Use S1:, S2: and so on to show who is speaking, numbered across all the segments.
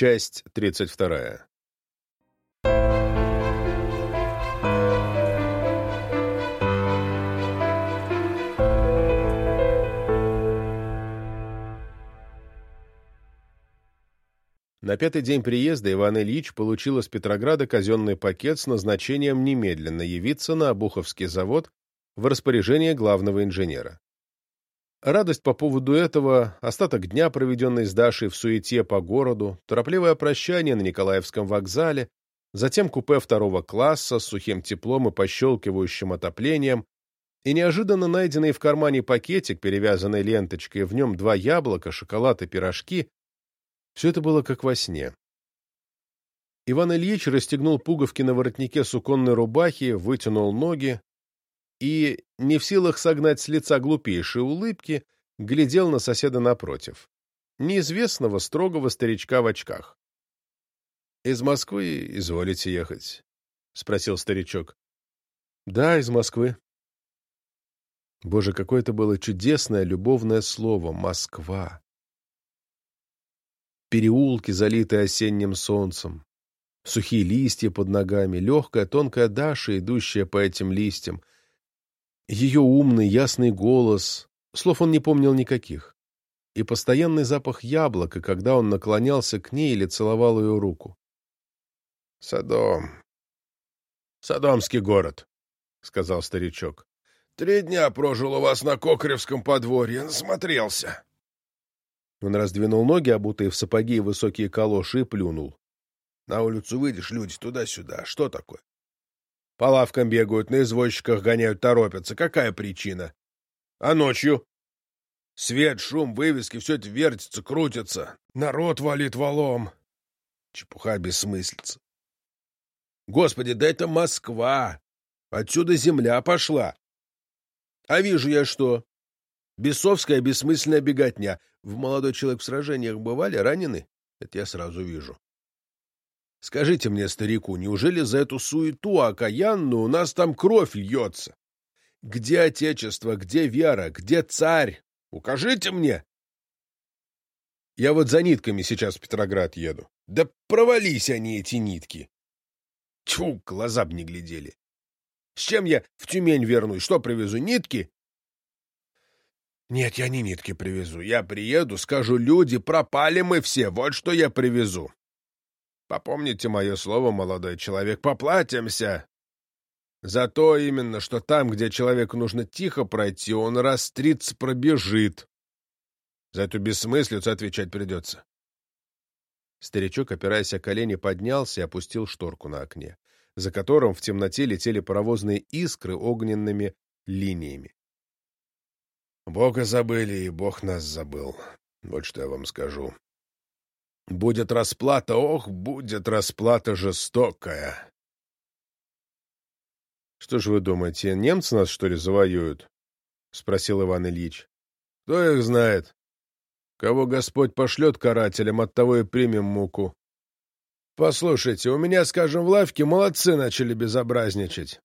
S1: Часть 32. На пятый день приезда Иван Ильич получил из Петрограда казенный пакет с назначением немедленно явиться на Обуховский завод в распоряжение главного инженера. Радость по поводу этого, остаток дня, проведенный с Дашей в суете по городу, торопливое прощание на Николаевском вокзале, затем купе второго класса с сухим теплом и пощелкивающим отоплением, и неожиданно найденный в кармане пакетик, перевязанный ленточкой, в нем два яблока, шоколад и пирожки, все это было как во сне. Иван Ильич расстегнул пуговки на воротнике суконной рубахи, вытянул ноги и, не в силах согнать с лица глупейшие улыбки, глядел на соседа напротив, неизвестного строгого старичка в очках. — Из Москвы изволите ехать? — спросил старичок. — Да, из Москвы. Боже, какое это было чудесное любовное слово «Москва» переулки, залитые осенним солнцем, сухие листья под ногами, легкая тонкая Даша, идущая по этим листьям, ее умный, ясный голос, слов он не помнил никаких, и постоянный запах яблока, когда он наклонялся к ней или целовал ее руку. — Содом. Содомский город, — сказал старичок. — Три дня прожил у вас на Кокаревском подворье, насмотрелся. Он раздвинул ноги, обутые в сапоги и высокие калоши, и плюнул. На улицу выйдешь, люди туда-сюда. Что такое? По лавкам бегают, на извозчиках гоняют, торопятся. Какая причина? А ночью? Свет, шум, вывески, все это вертится, крутится. Народ валит валом. Чепуха бессмыслица. Господи, да это Москва! Отсюда земля пошла. А вижу я что? Бесовская бессмысленная беготня. В молодой человек в сражениях бывали ранены? Это я сразу вижу. Скажите мне, старику, неужели за эту суету окаянную у нас там кровь льется? Где отечество, где вера, где царь? Укажите мне! Я вот за нитками сейчас в Петроград еду. Да провались они, эти нитки! Тьфу, глаза б не глядели. С чем я в Тюмень вернусь? Что привезу, нитки? Нет, я не нитки привезу. Я приеду, скажу, люди, пропали мы все, вот что я привезу. Попомните мое слово, молодой человек, поплатимся. За то именно, что там, где человеку нужно тихо пройти, он раз тридцать пробежит. За эту бессмыслицу отвечать придется. Старичок, опираясь о колени, поднялся и опустил шторку на окне, за которым в темноте летели паровозные искры огненными линиями. Бога забыли, и Бог нас забыл. Вот что я вам скажу. Будет расплата, ох, будет расплата жестокая. — Что ж вы думаете, немцы нас, что ли, завоюют? — спросил Иван Ильич. — Кто их знает? Кого Господь пошлет карателям, от того и примем муку. Послушайте, у меня, скажем, в лавке молодцы начали безобразничать.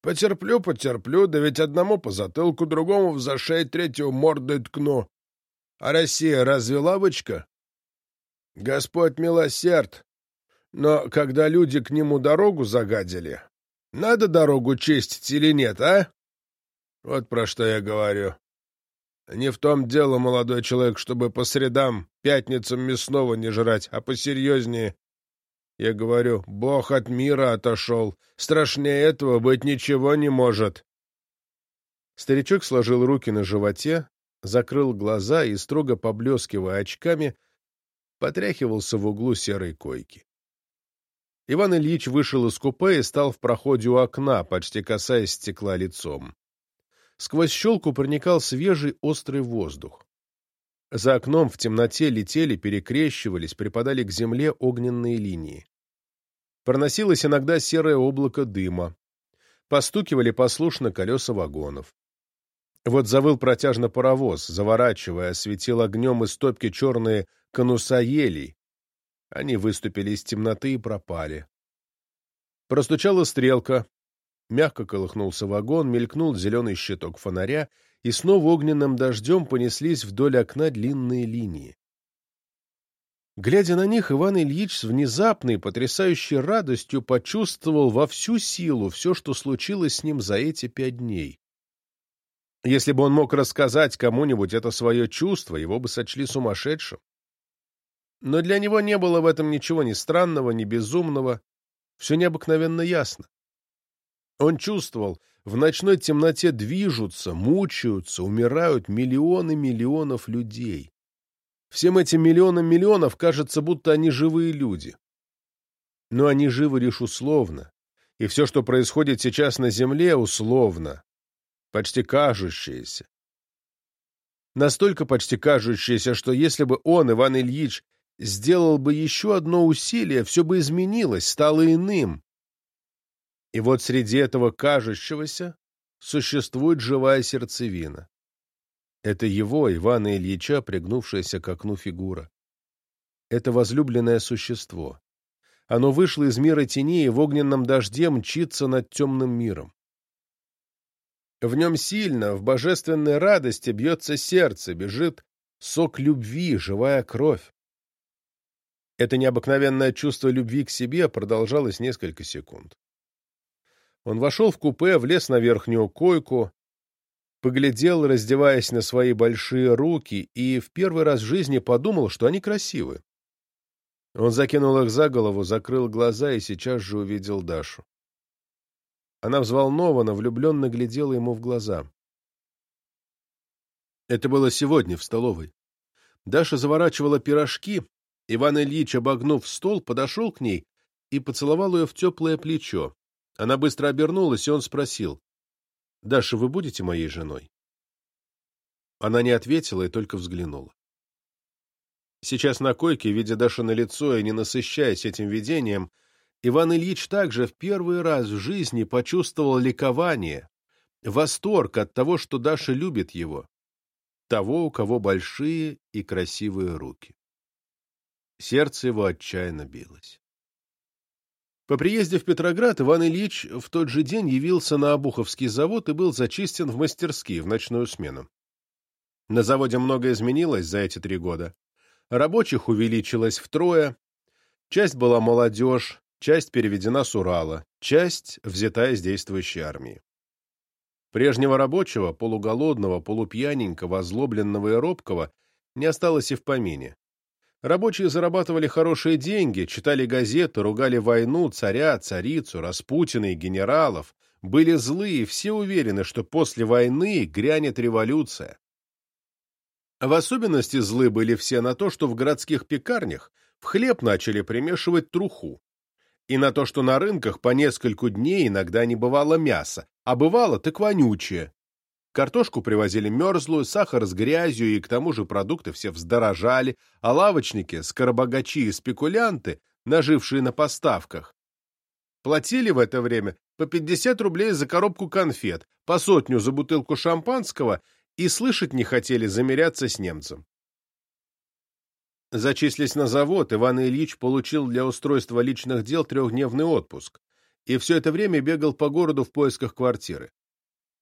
S1: Потерплю, потерплю, да ведь одному по затылку, другому в зашей, третьего мордой ткну. А Россия разве лавочка? Господь милосерд. Но когда люди к нему дорогу загадили, надо дорогу чистить или нет, а? Вот про что я говорю. Не в том дело, молодой человек, чтобы по средам, пятницам мясного не жрать, а посерьезнее. Я говорю, Бог от мира отошел. Страшнее этого быть ничего не может. Старичок сложил руки на животе, закрыл глаза и, строго поблескивая очками, потряхивался в углу серой койки. Иван Ильич вышел из купе и стал в проходе у окна, почти касаясь стекла лицом. Сквозь щелку проникал свежий острый воздух. За окном в темноте летели, перекрещивались, припадали к земле огненные линии. Проносилось иногда серое облако дыма. Постукивали послушно колеса вагонов. Вот завыл протяжно паровоз, заворачивая, осветил огнем из топки черные конуса елей. Они выступили из темноты и пропали. Простучала стрелка. Мягко колыхнулся вагон, мелькнул зеленый щиток фонаря, и снова огненным дождем понеслись вдоль окна длинные линии. Глядя на них, Иван Ильич с внезапной, потрясающей радостью почувствовал во всю силу все, что случилось с ним за эти пять дней. Если бы он мог рассказать кому-нибудь это свое чувство, его бы сочли сумасшедшим. Но для него не было в этом ничего ни странного, ни безумного, все необыкновенно ясно. Он чувствовал, в ночной темноте движутся, мучаются, умирают миллионы миллионов людей. Всем этим миллионам миллионов кажется, будто они живые люди. Но они живы лишь условно, и все, что происходит сейчас на Земле, условно, почти кажущееся. Настолько почти кажущееся, что если бы он, Иван Ильич, сделал бы еще одно усилие, все бы изменилось, стало иным. И вот среди этого кажущегося существует живая сердцевина. Это его, Ивана Ильича, пригнувшаяся к окну фигура. Это возлюбленное существо. Оно вышло из мира теней и в огненном дожде мчится над темным миром. В нем сильно, в божественной радости бьется сердце, бежит сок любви, живая кровь. Это необыкновенное чувство любви к себе продолжалось несколько секунд. Он вошел в купе, влез на верхнюю койку, поглядел, раздеваясь на свои большие руки, и в первый раз в жизни подумал, что они красивы. Он закинул их за голову, закрыл глаза и сейчас же увидел Дашу. Она взволнованно, влюбленно глядела ему в глаза. Это было сегодня в столовой. Даша заворачивала пирожки, Иван Ильич, обогнув стол, подошел к ней и поцеловал ее в теплое плечо. Она быстро обернулась, и он спросил. Даша, вы будете моей женой? Она не ответила и только взглянула. Сейчас на койке, видя Даша на лицо и не насыщаясь этим видением, Иван Ильич также в первый раз в жизни почувствовал ликование, восторг от того, что Даша любит его, того, у кого большие и красивые руки. Сердце его отчаянно билось. По приезде в Петроград Иван Ильич в тот же день явился на Обуховский завод и был зачистен в мастерские в ночную смену. На заводе многое изменилось за эти три года. Рабочих увеличилось втрое, часть была молодежь, часть переведена с Урала, часть взята из действующей армии. Прежнего рабочего, полуголодного, полупьяненького, озлобленного и робкого не осталось и в помине. Рабочие зарабатывали хорошие деньги, читали газеты, ругали войну, царя, царицу, Распутина и генералов, были злые, все уверены, что после войны грянет революция. В особенности злы были все на то, что в городских пекарнях в хлеб начали примешивать труху, и на то, что на рынках по нескольку дней иногда не бывало мяса, а бывало так вонючее, Картошку привозили мерзлую, сахар с грязью, и к тому же продукты все вздорожали, а лавочники, скоробогачи и спекулянты, нажившие на поставках, платили в это время по 50 рублей за коробку конфет, по сотню за бутылку шампанского и слышать не хотели замеряться с немцем. Зачислись на завод, Иван Ильич получил для устройства личных дел трехдневный отпуск и все это время бегал по городу в поисках квартиры.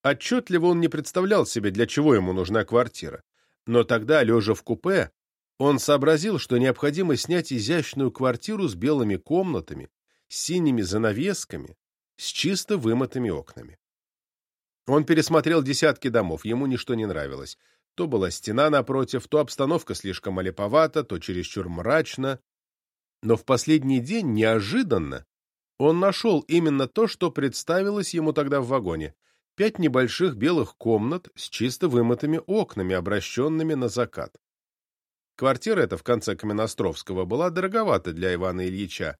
S1: Отчетливо он не представлял себе, для чего ему нужна квартира. Но тогда, лежа в купе, он сообразил, что необходимо снять изящную квартиру с белыми комнатами, с синими занавесками, с чисто вымытыми окнами. Он пересмотрел десятки домов, ему ничто не нравилось. То была стена напротив, то обстановка слишком олиповата, то чересчур мрачно. Но в последний день, неожиданно, он нашел именно то, что представилось ему тогда в вагоне — пять небольших белых комнат с чисто вымытыми окнами, обращенными на закат. Квартира эта в конце Каменостровского была дороговата для Ивана Ильича,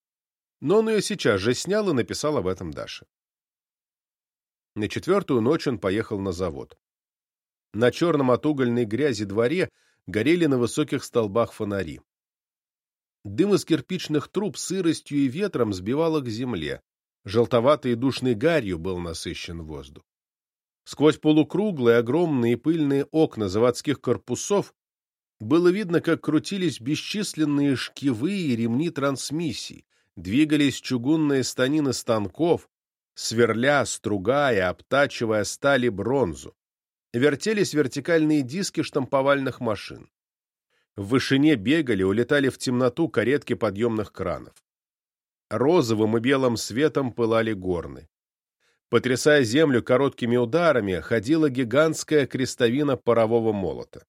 S1: но он ее сейчас же снял и написал об этом Даше. На четвертую ночь он поехал на завод. На черном от угольной грязи дворе горели на высоких столбах фонари. Дым из кирпичных труб сыростью и ветром сбивало к земле. Желтоватой и душной гарью был насыщен воздух. Сквозь полукруглые, огромные пыльные окна заводских корпусов было видно, как крутились бесчисленные шкивы и ремни трансмиссий, двигались чугунные станины станков, сверля, стругая, обтачивая стали бронзу. Вертелись вертикальные диски штамповальных машин. В вышине бегали, улетали в темноту каретки подъемных кранов. Розовым и белым светом пылали горны. Потрясая землю короткими ударами, ходила гигантская крестовина парового молота.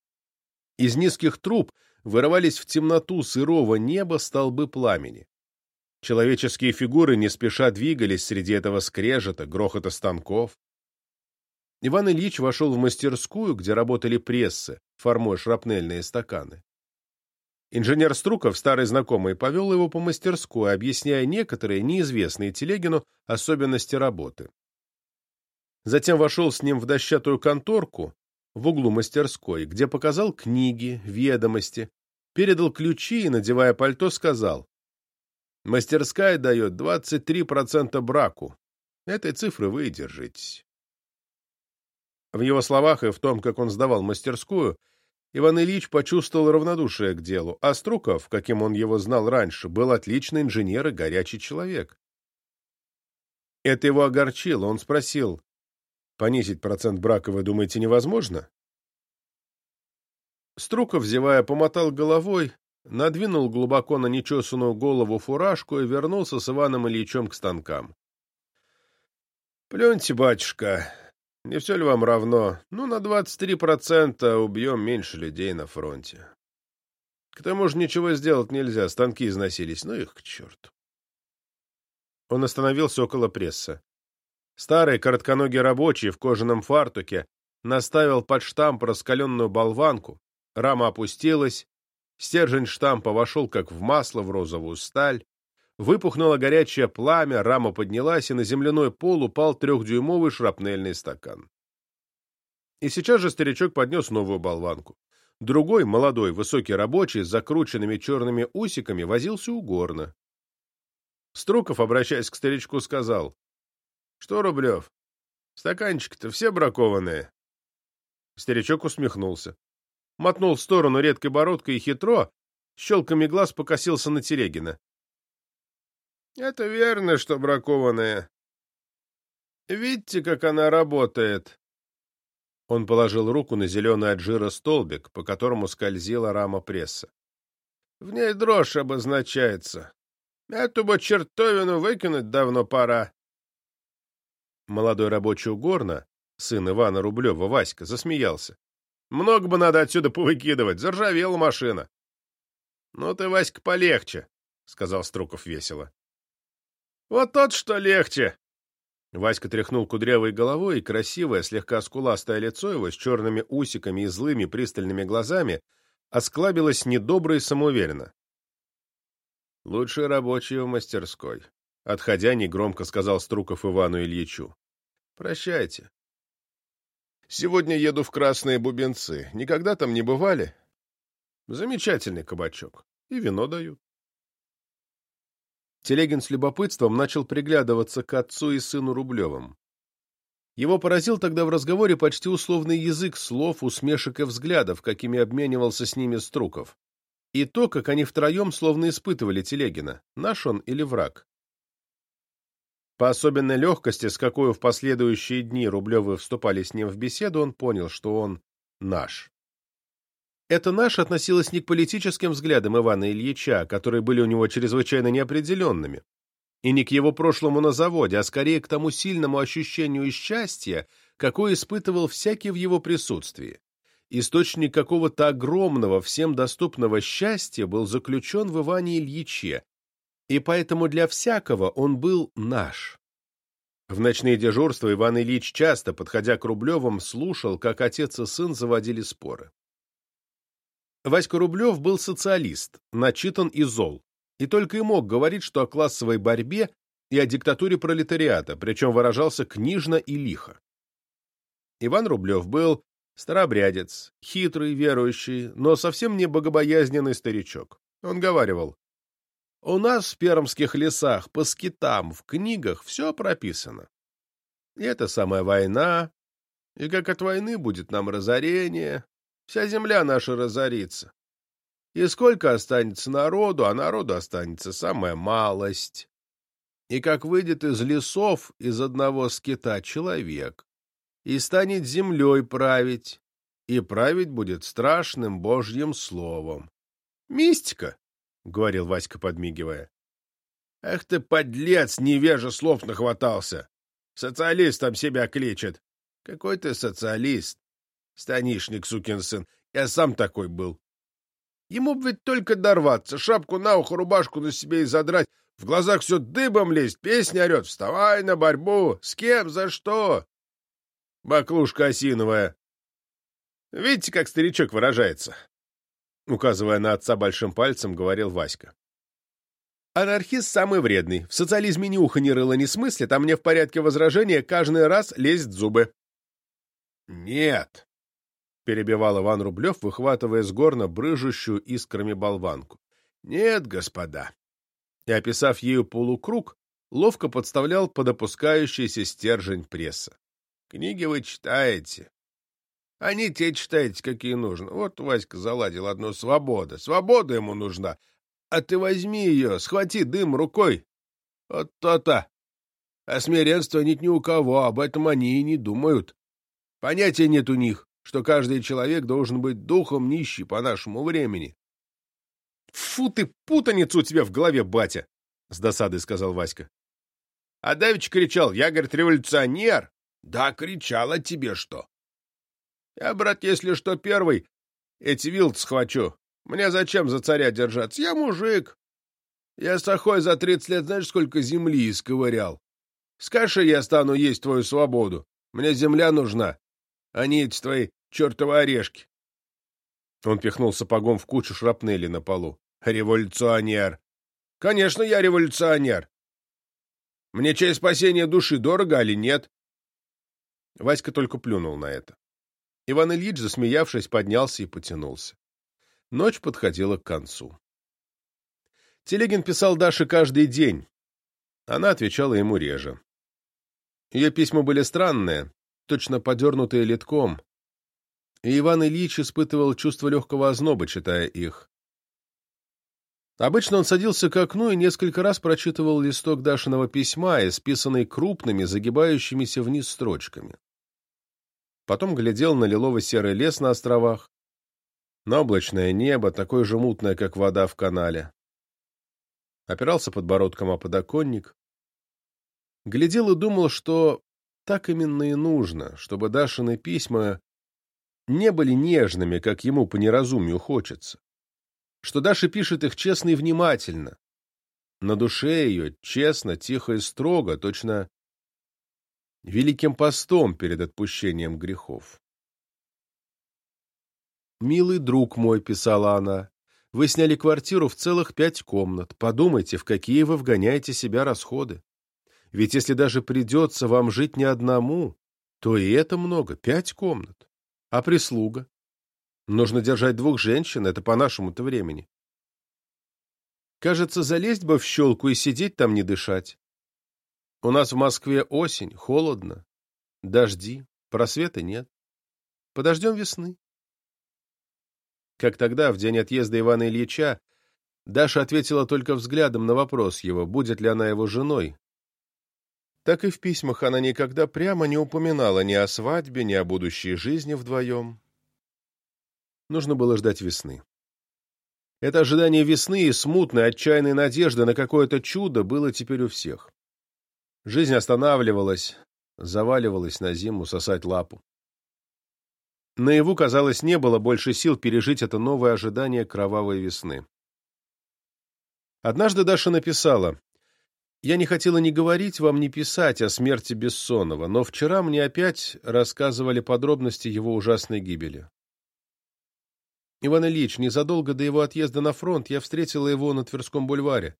S1: Из низких труб вырывались в темноту сырого неба столбы пламени. Человеческие фигуры не спеша двигались среди этого скрежета, грохота станков. Иван Ильич вошел в мастерскую, где работали прессы, формуя шрапнельные стаканы. Инженер Струков, старый знакомый, повел его по мастерской, объясняя некоторые, неизвестные Телегину, особенности работы. Затем вошел с ним в дощатую конторку в углу мастерской, где показал книги, ведомости, передал ключи и, надевая пальто, сказал Мастерская дает 23% браку. Этой цифры вы и держитесь. В его словах и в том, как он сдавал мастерскую, Иван Ильич почувствовал равнодушие к делу, а Струков, каким он его знал раньше, был отличный инженер и горячий человек. Это его огорчило, он спросил, «Понизить процент брака, вы думаете, невозможно?» Струков, зевая, помотал головой, надвинул глубоко на нечесанную голову фуражку и вернулся с Иваном Ильичем к станкам. — Плюньте, батюшка, не все ли вам равно? Ну, на двадцать три процента убьем меньше людей на фронте. К тому же ничего сделать нельзя, станки износились, ну их к черту. Он остановился около пресса. Старый коротконогий рабочий в кожаном фартуке наставил под штамп раскаленную болванку, рама опустилась, Стержень штампа вошел как в масло в розовую сталь. Выпухнуло горячее пламя, рама поднялась, и на земляной пол упал трехдюймовый шрапнельный стакан. И сейчас же старичок поднес новую болванку. Другой, молодой, высокий рабочий, с закрученными черными усиками, возился у горна. Струков, обращаясь к старичку, сказал. — Что, Рублев, стаканчики-то все бракованные? Старичок усмехнулся мотнул в сторону редкой бородкой и хитро, щелками глаз покосился на Терегина. — Это верно, что бракованная. Видите, как она работает? Он положил руку на зеленый от жира столбик, по которому скользила рама пресса. В ней дрожь обозначается. Эту бы чертовину выкинуть давно пора. Молодой рабочий у горна, сын Ивана Рублева, Васька, засмеялся. Много бы надо отсюда повыкидывать, заржавела машина. — Ну ты, Васька, полегче, — сказал Струков весело. — Вот тот, что легче. Васька тряхнул кудрявой головой, и красивое, слегка скуластое лицо его с черными усиками и злыми пристальными глазами осклабилось недобро и самоуверенно. — Лучший рабочий в мастерской. Отходя, негромко сказал Струков Ивану Ильичу. — Прощайте. Сегодня еду в Красные Бубенцы. Никогда там не бывали? Замечательный кабачок. И вино дают. Телегин с любопытством начал приглядываться к отцу и сыну Рублевым. Его поразил тогда в разговоре почти условный язык слов, усмешек и взглядов, какими обменивался с ними Струков. И то, как они втроем словно испытывали Телегина, наш он или враг. По особенной легкости, с какой в последующие дни Рублевы вступали с ним в беседу, он понял, что он наш. Это «наш» относилось не к политическим взглядам Ивана Ильича, которые были у него чрезвычайно неопределенными, и не к его прошлому на заводе, а скорее к тому сильному ощущению счастья, какое испытывал всякий в его присутствии. Источник какого-то огромного, всем доступного счастья был заключен в Иване Ильиче, и поэтому для всякого он был наш. В ночные дежурства Иван Ильич часто, подходя к Рублевым, слушал, как отец и сын заводили споры. Васька Рублев был социалист, начитан и зол, и только и мог говорить, что о классовой борьбе и о диктатуре пролетариата, причем выражался книжно и лихо. Иван Рублев был старобрядец, хитрый, верующий, но совсем не богобоязненный старичок. Он говаривал, у нас в пермских лесах, по скитам, в книгах все прописано. И это самая война, и как от войны будет нам разорение, вся земля наша разорится. И сколько останется народу, а народу останется самая малость. И как выйдет из лесов из одного скита человек, и станет землей править, и править будет страшным Божьим словом. Мистика, — говорил Васька, подмигивая. Эх ты, подлец, невежа слов нахватался. Социалистом себя кличет. Какой ты социалист? Станишник, сукин сын. Я сам такой был. Ему б ведь только дорваться, шапку на ухо, рубашку на себе и задрать, в глазах все дыбом лезть, песня орет «Вставай на борьбу! С кем? За что?» Баклушка осиновая. Видите, как старичок выражается? Указывая на отца большим пальцем, говорил Васька. Анархист самый вредный. В социализме ни уха ни рыла не смыслит, а мне в порядке возражения каждый раз лезет зубы. Нет, — перебивал Иван Рублев, выхватывая с горна брыжущую искрами болванку. Нет, господа. И, описав ею полукруг, ловко подставлял под опускающийся стержень пресса. Книги вы читаете. Они те читаете, какие нужно. Вот Васька заладил одну свобода. Свобода ему нужна. А ты возьми ее, схвати дым рукой. Вот то-то. А смиренства нет ни у кого, об этом они и не думают. Понятия нет у них, что каждый человек должен быть духом нищий по нашему времени. — Фу ты, путаницу у тебя в голове, батя! — с досадой сказал Васька. — А Давич кричал, я, говорит, революционер. — Да, кричал, а тебе что? — Я, брат, если что, первый эти вилд схвачу. Мне зачем за царя держаться? Я мужик. Я с за тридцать лет знаешь, сколько земли исковырял? С кашей я стану есть твою свободу. Мне земля нужна, а не эти твои чертовы орешки. Он пихнул сапогом в кучу шрапнели на полу. Революционер. Конечно, я революционер. Мне честь спасения души дорого или нет? Васька только плюнул на это. Иван Ильич, засмеявшись, поднялся и потянулся. Ночь подходила к концу. Телегин писал Даше каждый день. Она отвечала ему реже. Ее письма были странные, точно подернутые литком, и Иван Ильич испытывал чувство легкого озноба, читая их. Обычно он садился к окну и несколько раз прочитывал листок Дашиного письма, исписанный крупными, загибающимися вниз строчками. Потом глядел на лилово-серый лес на островах, на облачное небо, такое же мутное, как вода в канале. Опирался подбородком о подоконник. Глядел и думал, что так именно и нужно, чтобы Дашины письма не были нежными, как ему по неразумию хочется. Что Даша пишет их честно и внимательно. На душе ее честно, тихо и строго, точно великим постом перед отпущением грехов. «Милый друг мой», — писала она, — «вы сняли квартиру в целых пять комнат. Подумайте, в какие вы вгоняете себя расходы. Ведь если даже придется вам жить не одному, то и это много, пять комнат. А прислуга? Нужно держать двух женщин, это по нашему-то времени. Кажется, залезть бы в щелку и сидеть там не дышать. У нас в Москве осень, холодно, дожди, просвета нет. Подождем весны. Как тогда, в день отъезда Ивана Ильича, Даша ответила только взглядом на вопрос его, будет ли она его женой. Так и в письмах она никогда прямо не упоминала ни о свадьбе, ни о будущей жизни вдвоем. Нужно было ждать весны. Это ожидание весны и смутной, отчаянной надежды на какое-то чудо было теперь у всех. Жизнь останавливалась, заваливалась на зиму сосать лапу. Наяву, казалось, не было больше сил пережить это новое ожидание кровавой весны. Однажды Даша написала, «Я не хотела ни говорить вам, ни писать о смерти Бессонова, но вчера мне опять рассказывали подробности его ужасной гибели. Иван Ильич, незадолго до его отъезда на фронт я встретила его на Тверском бульваре.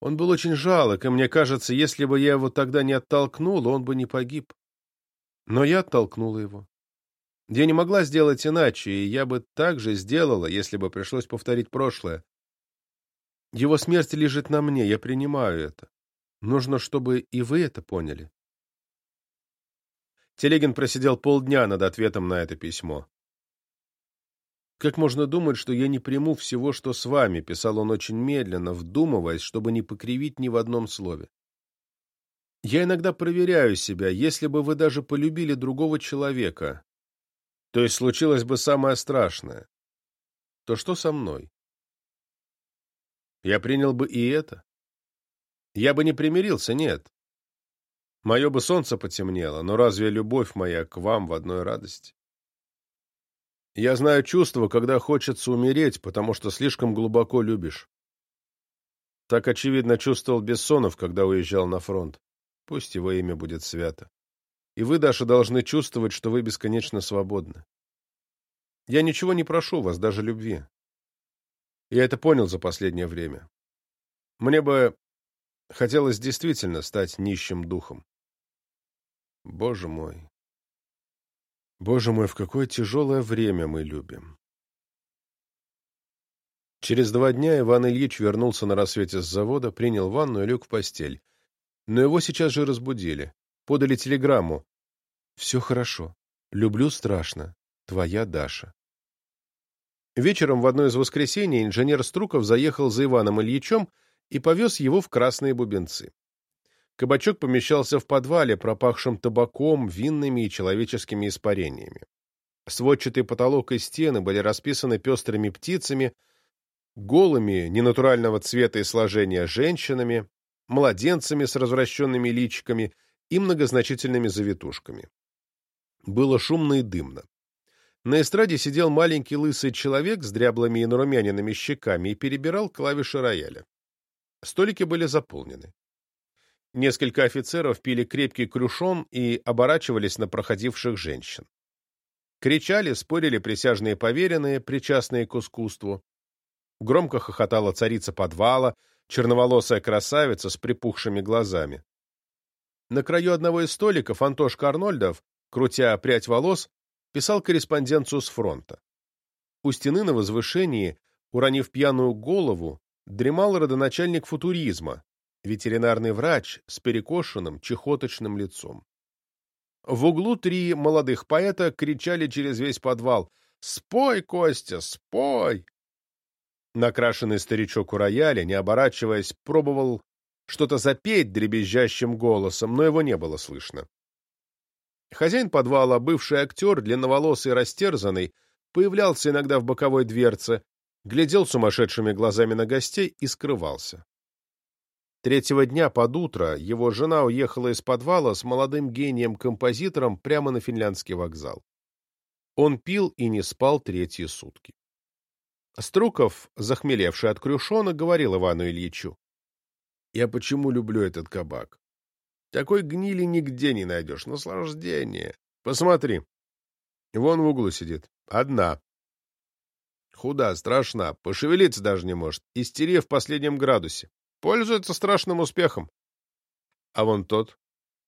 S1: Он был очень жалок, и мне кажется, если бы я его тогда не оттолкнула, он бы не погиб. Но я оттолкнула его. Я не могла сделать иначе, и я бы так же сделала, если бы пришлось повторить прошлое. Его смерть лежит на мне, я принимаю это. Нужно, чтобы и вы это поняли. Телегин просидел полдня над ответом на это письмо. «Как можно думать, что я не приму всего, что с вами?» — писал он очень медленно, вдумываясь, чтобы не покривить ни в одном слове. «Я иногда проверяю себя, если бы вы даже полюбили другого человека, то есть случилось бы самое страшное. То что со мной? Я принял бы и это. Я бы не примирился, нет. Мое бы солнце потемнело, но разве любовь моя к вам в одной радости? Я знаю чувство, когда хочется умереть, потому что слишком глубоко любишь. Так, очевидно, чувствовал Бессонов, когда уезжал на фронт. Пусть его имя будет свято. И вы, Даша, должны чувствовать, что вы бесконечно свободны. Я ничего не прошу вас, даже любви. Я это понял за последнее время. Мне бы хотелось действительно стать нищим духом. Боже мой, Боже мой, в какое тяжелое время мы любим. Через два дня Иван Ильич вернулся на рассвете с завода, принял ванну и лег в постель. Но его сейчас же разбудили. Подали телеграмму. «Все хорошо. Люблю страшно. Твоя Даша». Вечером в одно из воскресений инженер Струков заехал за Иваном Ильичем и повез его в Красные Бубенцы. Кабачок помещался в подвале, пропахшем табаком, винными и человеческими испарениями. Сводчатый потолок и стены были расписаны пестрыми птицами, голыми, ненатурального цвета и сложения женщинами, младенцами с развращенными личиками и многозначительными завитушками. Было шумно и дымно. На эстраде сидел маленький лысый человек с дряблыми и нарумяненными щеками и перебирал клавиши рояля. Столики были заполнены. Несколько офицеров пили крепкий крюшон и оборачивались на проходивших женщин. Кричали, спорили присяжные поверенные, причастные к искусству. Громко хохотала царица подвала, черноволосая красавица с припухшими глазами. На краю одного из столиков Антошка Арнольдов, крутя прядь волос, писал корреспонденцию с фронта. У стены на возвышении, уронив пьяную голову, дремал родоначальник футуризма, ветеринарный врач с перекошенным, чехоточным лицом. В углу три молодых поэта кричали через весь подвал «Спой, Костя, спой!». Накрашенный старичок у рояля, не оборачиваясь, пробовал что-то запеть дребезжащим голосом, но его не было слышно. Хозяин подвала, бывший актер, длинноволосый и растерзанный, появлялся иногда в боковой дверце, глядел сумасшедшими глазами на гостей и скрывался. Третьего дня под утро его жена уехала из подвала с молодым гением-композитором прямо на финляндский вокзал. Он пил и не спал третьи сутки. Струков, захмелевший от крюшона, говорил Ивану Ильичу. «Я почему люблю этот кабак? Такой гнили нигде не найдешь. Наслаждение. Посмотри. Вон в углу сидит. Одна. Худа, страшна, пошевелиться даже не может. Истерия в последнем градусе. Пользуется страшным успехом. А вон тот,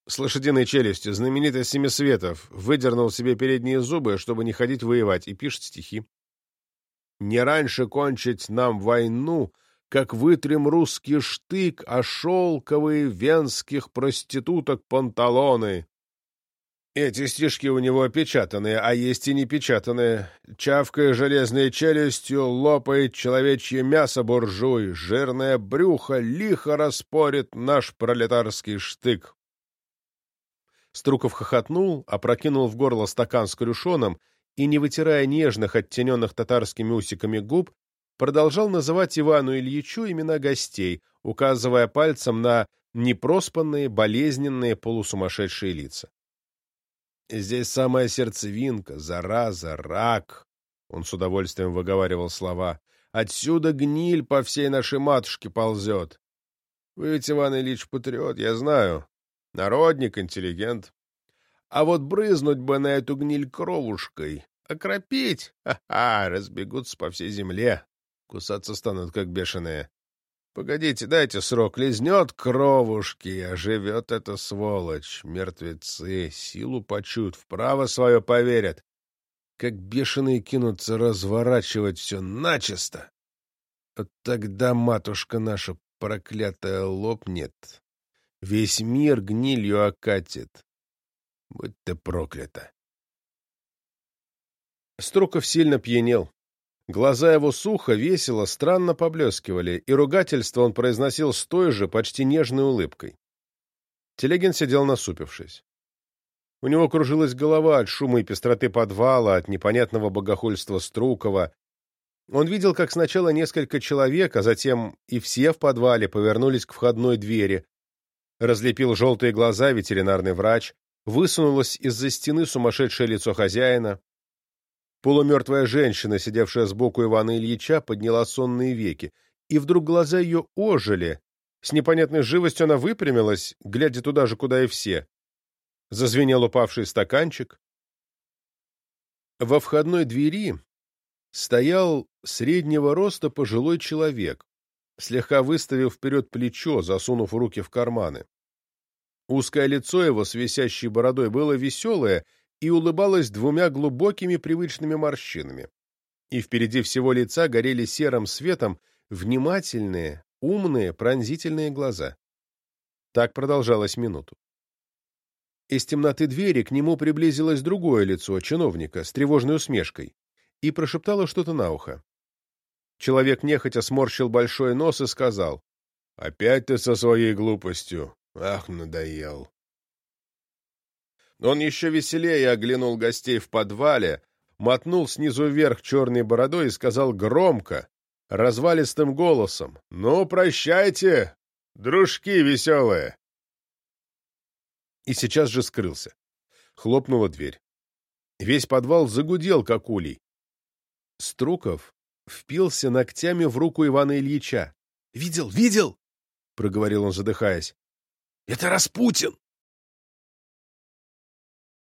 S1: с лошадиной челюстью, знаменитый Семисветов, выдернул себе передние зубы, чтобы не ходить воевать, и пишет стихи. «Не раньше кончить нам войну, как вытрем русский штык, а шелковые венских проституток панталоны. Эти стишки у него опечатанные, а есть и непечатанные. Чавкая железной челюстью, лопает человечье мясо буржуй, жирное брюхо лихо распорит наш пролетарский штык. Струков хохотнул, опрокинул в горло стакан с крюшоном и, не вытирая нежных, оттененных татарскими усиками губ, продолжал называть Ивану Ильичу имена гостей, указывая пальцем на непроспанные, болезненные, полусумасшедшие лица. Здесь самая сердцевинка, зараза, рак. Он с удовольствием выговаривал слова. Отсюда гниль по всей нашей матушке ползет. Вы ведь, Иван Ильич, патриот, я знаю. Народник, интеллигент. А вот брызнуть бы на эту гниль кровушкой, окропить, ха-ха, разбегутся по всей земле, кусаться станут, как бешеные. Погодите, дайте срок, лизнет кровушки, оживет эта сволочь. Мертвецы силу почуют, вправо свое поверят. Как бешеные кинутся разворачивать все начисто. Вот тогда матушка наша проклятая лопнет. Весь мир гнилью окатит. Будь ты проклята. Струков сильно пьянел. Глаза его сухо, весело, странно поблескивали, и ругательство он произносил с той же, почти нежной улыбкой. Телегин сидел насупившись. У него кружилась голова от шума и пестроты подвала, от непонятного богохульства Струкова. Он видел, как сначала несколько человек, а затем и все в подвале повернулись к входной двери. Разлепил желтые глаза ветеринарный врач, высунулось из-за стены сумасшедшее лицо хозяина. Полумертвая женщина, сидевшая сбоку Ивана Ильича, подняла сонные веки, и вдруг глаза ее ожили. С непонятной живостью она выпрямилась, глядя туда же, куда и все. Зазвенел упавший стаканчик. Во входной двери стоял среднего роста пожилой человек, слегка выставив вперед плечо, засунув руки в карманы. Узкое лицо его с висящей бородой было веселое и улыбалось двумя глубокими привычными морщинами. И впереди всего лица горели серым светом внимательные, умные, пронзительные глаза. Так продолжалось минуту. Из темноты двери к нему приблизилось другое лицо чиновника с тревожной усмешкой и прошептало что-то на ухо. Человек нехотя сморщил большой нос и сказал, «Опять ты со своей глупостью. Ах, надоел». Он еще веселее оглянул гостей в подвале, мотнул снизу вверх черной бородой и сказал громко, развалистым голосом, «Ну, прощайте, дружки веселые!» И сейчас же скрылся. Хлопнула дверь. Весь подвал загудел, как улей. Струков впился ногтями в руку Ивана Ильича. «Видел, видел!» — проговорил он, задыхаясь. «Это Распутин!»